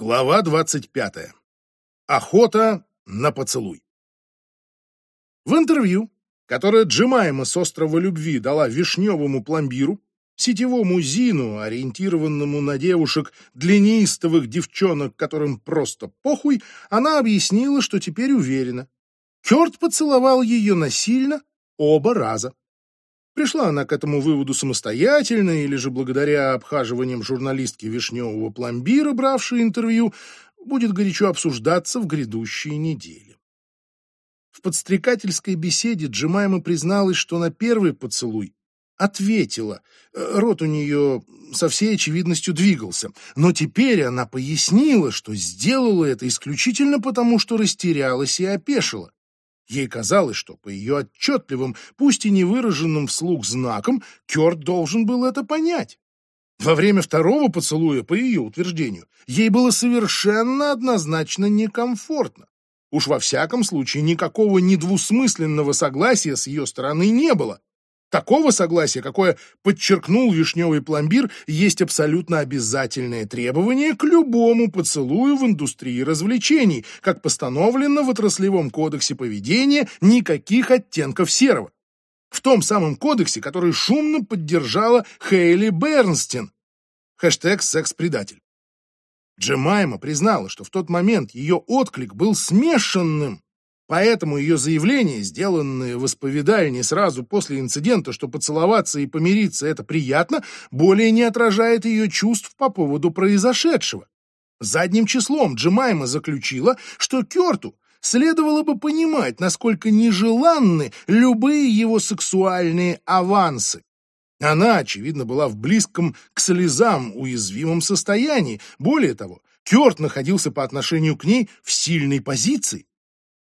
Глава 25. Охота на поцелуй. В интервью, которое Джемайма с острова Любви дала вишневому пломбиру, сетевому Зину, ориентированному на девушек, длиннистовых девчонок, которым просто похуй, она объяснила, что теперь уверена. Кёрт поцеловал ее насильно оба раза. Пришла она к этому выводу самостоятельно или же благодаря обхаживаниям журналистки Вишневого пломбира, бравшей интервью, будет горячо обсуждаться в грядущие недели. В подстрекательской беседе Джемайма призналась, что на первый поцелуй ответила. Рот у нее со всей очевидностью двигался. Но теперь она пояснила, что сделала это исключительно потому, что растерялась и опешила. Ей казалось, что по ее отчетливым, пусть и не выраженным вслух знакам, Кёрт должен был это понять. Во время второго поцелуя, по ее утверждению, ей было совершенно однозначно некомфортно. Уж во всяком случае никакого недвусмысленного согласия с ее стороны не было. Такого согласия, какое подчеркнул вишневый пломбир, есть абсолютно обязательное требование к любому поцелую в индустрии развлечений, как постановлено в отраслевом кодексе поведения никаких оттенков серого. В том самом кодексе, который шумно поддержала Хейли Бернстин. Хэштег «секс-предатель». Джемайма признала, что в тот момент ее отклик был смешанным, Поэтому ее заявление, сделанное в исповедальне сразу после инцидента, что поцеловаться и помириться это приятно, более не отражает ее чувств по поводу произошедшего. Задним числом Джемайма заключила, что Керту следовало бы понимать, насколько нежеланны любые его сексуальные авансы. Она, очевидно, была в близком к слезам уязвимом состоянии. Более того, Кёрт находился по отношению к ней в сильной позиции.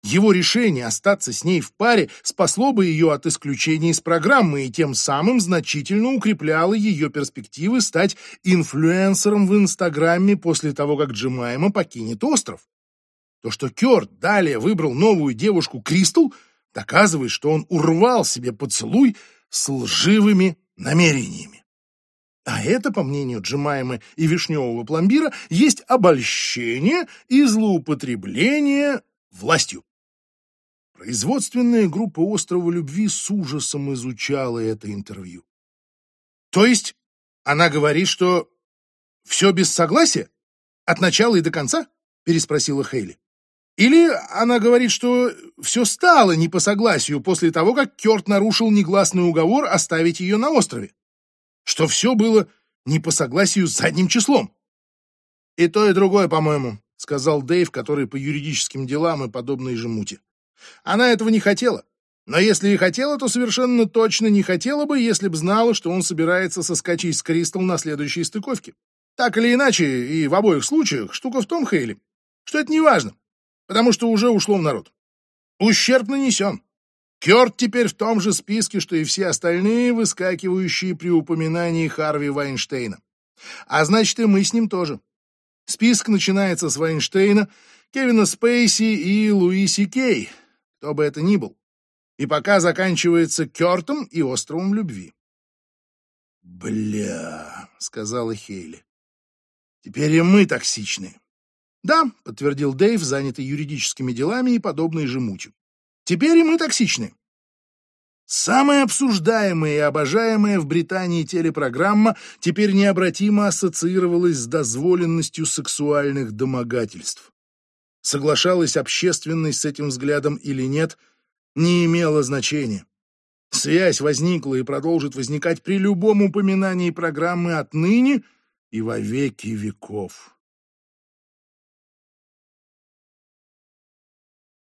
Его решение остаться с ней в паре спасло бы ее от исключения из программы и тем самым значительно укрепляло ее перспективы стать инфлюенсером в Инстаграме после того, как Джемайма покинет остров. То, что Кёрт далее выбрал новую девушку Кристал, доказывает, что он урвал себе поцелуй с лживыми намерениями. А это, по мнению Джемаймы и Вишневого пломбира, есть обольщение и злоупотребление властью. Производственная группа «Острова любви» с ужасом изучала это интервью. То есть она говорит, что все без согласия? От начала и до конца? Переспросила Хейли. Или она говорит, что все стало не по согласию после того, как Кёрт нарушил негласный уговор оставить ее на острове? Что все было не по согласию с задним числом? И то, и другое, по-моему, сказал Дэйв, который по юридическим делам и подобной же мути. Она этого не хотела. Но если и хотела, то совершенно точно не хотела бы, если б знала, что он собирается соскочить с Кристал на следующей стыковке. Так или иначе, и в обоих случаях, штука в том, Хейли, что это не важно, потому что уже ушло в народ. Ущерб нанесен. Кёрт теперь в том же списке, что и все остальные, выскакивающие при упоминании Харви Вайнштейна. А значит, и мы с ним тоже. Список начинается с Вайнштейна, Кевина Спейси и Луиси Кей, кто бы это ни был, и пока заканчивается Кёртом и островом любви. «Бля», — сказала Хейли, — «теперь и мы токсичны». «Да», — подтвердил Дэйв, занятый юридическими делами и подобной же мутью. «Теперь и мы токсичны». Самая обсуждаемая и обожаемая в Британии телепрограмма теперь необратимо ассоциировалась с дозволенностью сексуальных домогательств соглашалась общественность с этим взглядом или нет, не имело значения. Связь возникла и продолжит возникать при любом упоминании программы отныне и во веки веков.